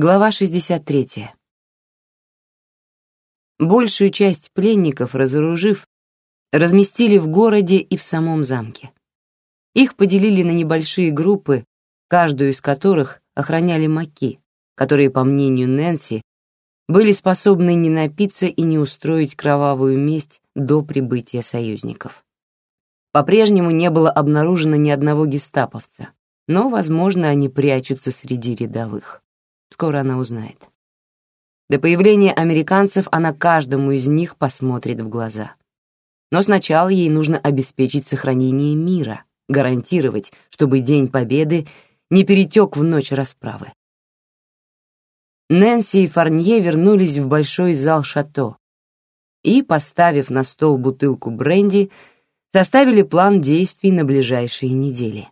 Глава 63. Большую часть пленников, разоружив, разместили в городе и в самом замке. Их поделили на небольшие группы, каждую из которых охраняли маки, которые, по мнению Нэнси, были способны не напиться и не устроить кровавую месть до прибытия союзников. По-прежнему не было обнаружено ни одного гестаповца, но, возможно, они прячутся среди рядовых. Скоро она узнает. До появления американцев она каждому из них посмотрит в глаза. Но сначала ей нужно обеспечить сохранение мира, гарантировать, чтобы День Победы не перетек в ночь расправы. Нэнси и Фарнье вернулись в большой зал шато и, поставив на стол бутылку бренди, составили план действий на ближайшие недели.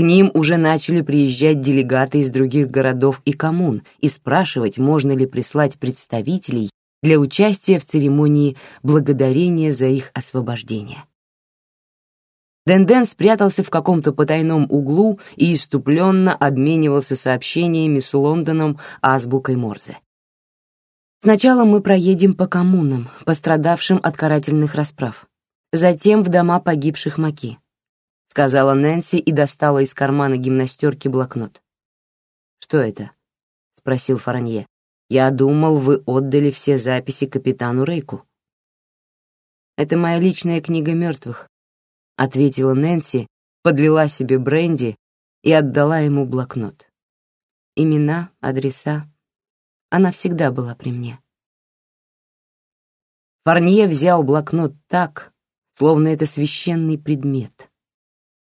К ним уже начали приезжать делегаты из других городов и коммун и спрашивать, можно ли прислать представителей для участия в церемонии благодарения за их освобождение. Денден спрятался в каком-то потайном углу и иступленно обменивался сообщениями с Лондоном азбукой Морзе. Сначала мы проедем по коммунам, пострадавшим от карательных расправ, затем в дома погибших Маки сказала Нэнси и достала из кармана гимнастерки блокнот. Что это? спросил Фаранье. Я думал, вы отдали все записи капитану Рейку. Это моя личная книга мертвых, ответила Нэнси, подлила себе бренди и отдала ему блокнот. Имена, адреса. Она всегда была при мне. Фарнье взял блокнот так, словно это священный предмет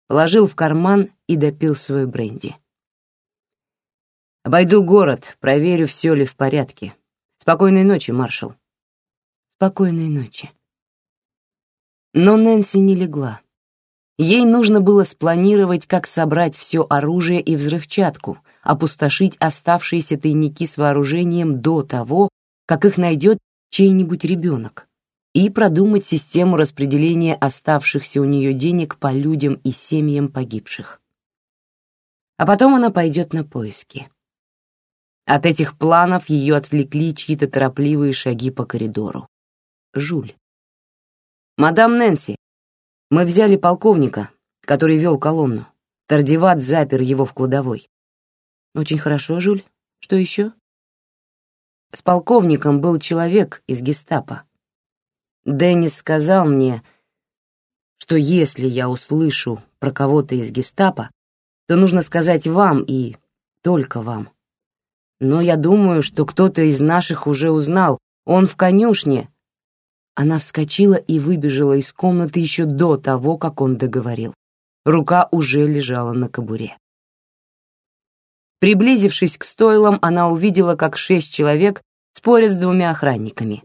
положил в карман и допил свой бренди. Обойду город, проверю, все ли в порядке. Спокойной ночи, маршал. Спокойной ночи. Но Нэнси не легла. Ей нужно было спланировать, как собрать все оружие и взрывчатку, опустошить оставшиеся тайники с вооружением до того, как их найдет чей-нибудь ребенок и продумать систему распределения оставшихся у нее денег по людям и семьям погибших. А потом она пойдет на поиски. От этих планов ее отвлекли чьи-то торопливые шаги по коридору. Жуль. «Мадам Нэнси, мы взяли полковника, который вел колонну. Тардиват запер его в кладовой». «Очень хорошо, Жуль. Что еще?» С полковником был человек из гестапо. Деннис сказал мне, что если я услышу про кого-то из гестапо, то нужно сказать вам и только вам. Но я думаю, что кто-то из наших уже узнал. Он в конюшне. Она вскочила и выбежала из комнаты еще до того, как он договорил. Рука уже лежала на кобуре. Приблизившись к стойлам, она увидела, как шесть человек спорят с двумя охранниками.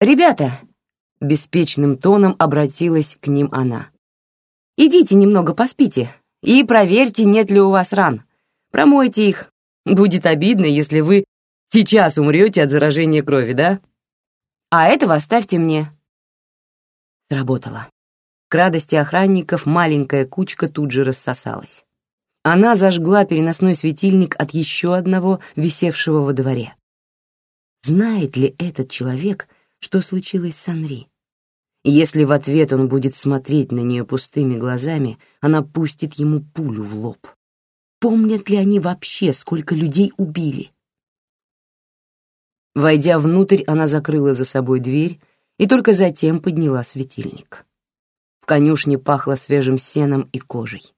«Ребята!» — беспечным тоном обратилась к ним она. «Идите немного поспите и проверьте, нет ли у вас ран. Промойте их. Будет обидно, если вы сейчас умрете от заражения крови, да? А этого оставьте мне». Сработало. К радости охранников маленькая кучка тут же рассосалась. Она зажгла переносной светильник от еще одного, висевшего во дворе. Знает ли этот человек, что случилось с Анри. Если в ответ он будет смотреть на нее пустыми глазами, она пустит ему пулю в лоб. Помнят ли они вообще, сколько людей убили? Войдя внутрь, она закрыла за собой дверь и только затем подняла светильник. В конюшне пахло свежим сеном и кожей.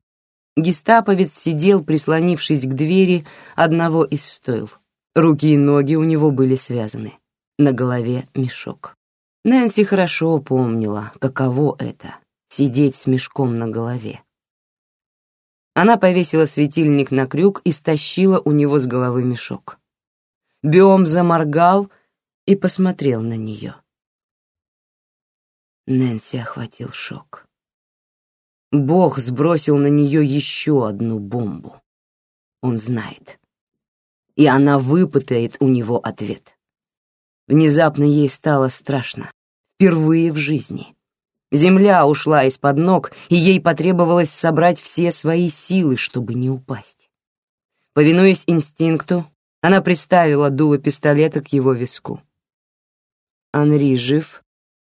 Гестаповец сидел, прислонившись к двери одного из стойл. Руки и ноги у него были связаны на голове мешок. Нэнси хорошо помнила, каково это — сидеть с мешком на голове. Она повесила светильник на крюк и стащила у него с головы мешок. Биом заморгал и посмотрел на нее. Нэнси охватил шок. Бог сбросил на нее еще одну бомбу. Он знает. И она выпытает у него ответ. Внезапно ей стало страшно. Впервые в жизни. Земля ушла из-под ног, и ей потребовалось собрать все свои силы, чтобы не упасть. Повинуясь инстинкту, Она приставила дуло пистолета к его виску. «Анри жив?»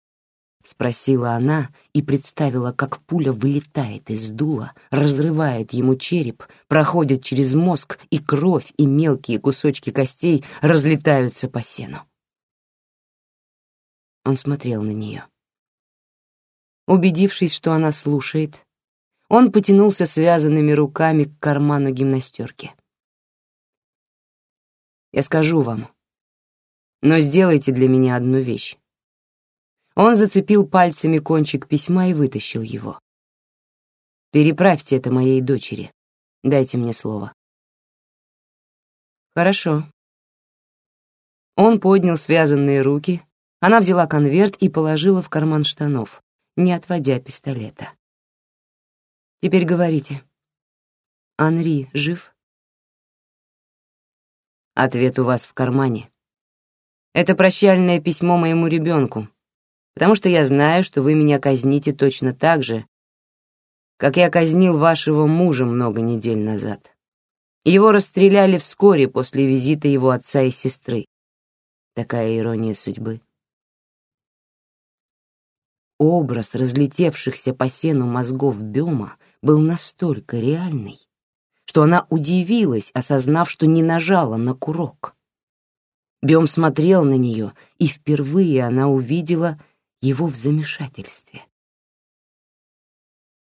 — спросила она и представила, как пуля вылетает из дула, разрывает ему череп, проходит через мозг, и кровь и мелкие кусочки костей разлетаются по сену. Он смотрел на нее. Убедившись, что она слушает, он потянулся связанными руками к карману гимнастерки. «Я скажу вам, но сделайте для меня одну вещь. Он зацепил пальцами кончик письма и вытащил его. «Переправьте это моей дочери. Дайте мне слово». «Хорошо». Он поднял связанные руки, она взяла конверт и положила в карман штанов, не отводя пистолета. «Теперь говорите. Анри жив?» Ответ у вас в кармане. Это прощальное письмо моему ребенку, потому что я знаю, что вы меня казните точно так же, как я казнил вашего мужа много недель назад. Его расстреляли вскоре после визита его отца и сестры. Такая ирония судьбы. Образ разлетевшихся по сену мозгов Бема был настолько реальный, что она удивилась, осознав, что не нажала на курок. Бем смотрел на нее, и впервые она увидела — его в замешательстве.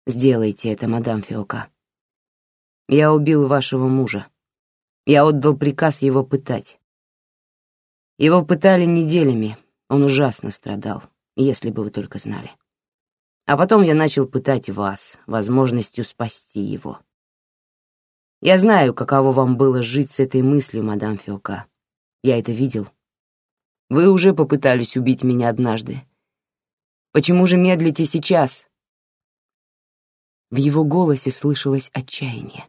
«Сделайте это, мадам Фиока. Я убил вашего мужа. Я отдал приказ его пытать. Его пытали неделями, он ужасно страдал, если бы вы только знали. А потом я начал пытать вас, возможностью спасти его. Я знаю, каково вам было жить с этой мыслью, мадам Фиока. Я это видел. Вы уже попытались убить меня однажды, Почему же медлите сейчас?» В его голосе слышалось отчаяние.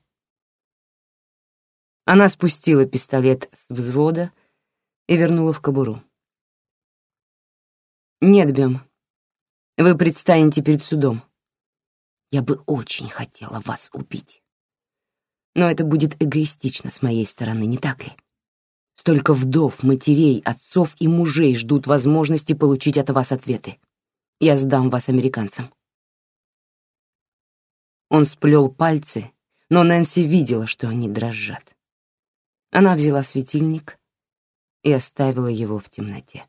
Она спустила пистолет с взвода и вернула в кобуру. «Нет, Бем, вы предстанете перед судом. Я бы очень хотела вас убить. Но это будет эгоистично с моей стороны, не так ли? Столько вдов, матерей, отцов и мужей ждут возможности получить от вас ответы. Я сдам вас американцам. Он сплел пальцы, но Нэнси видела, что они дрожат. Она взяла светильник и оставила его в темноте.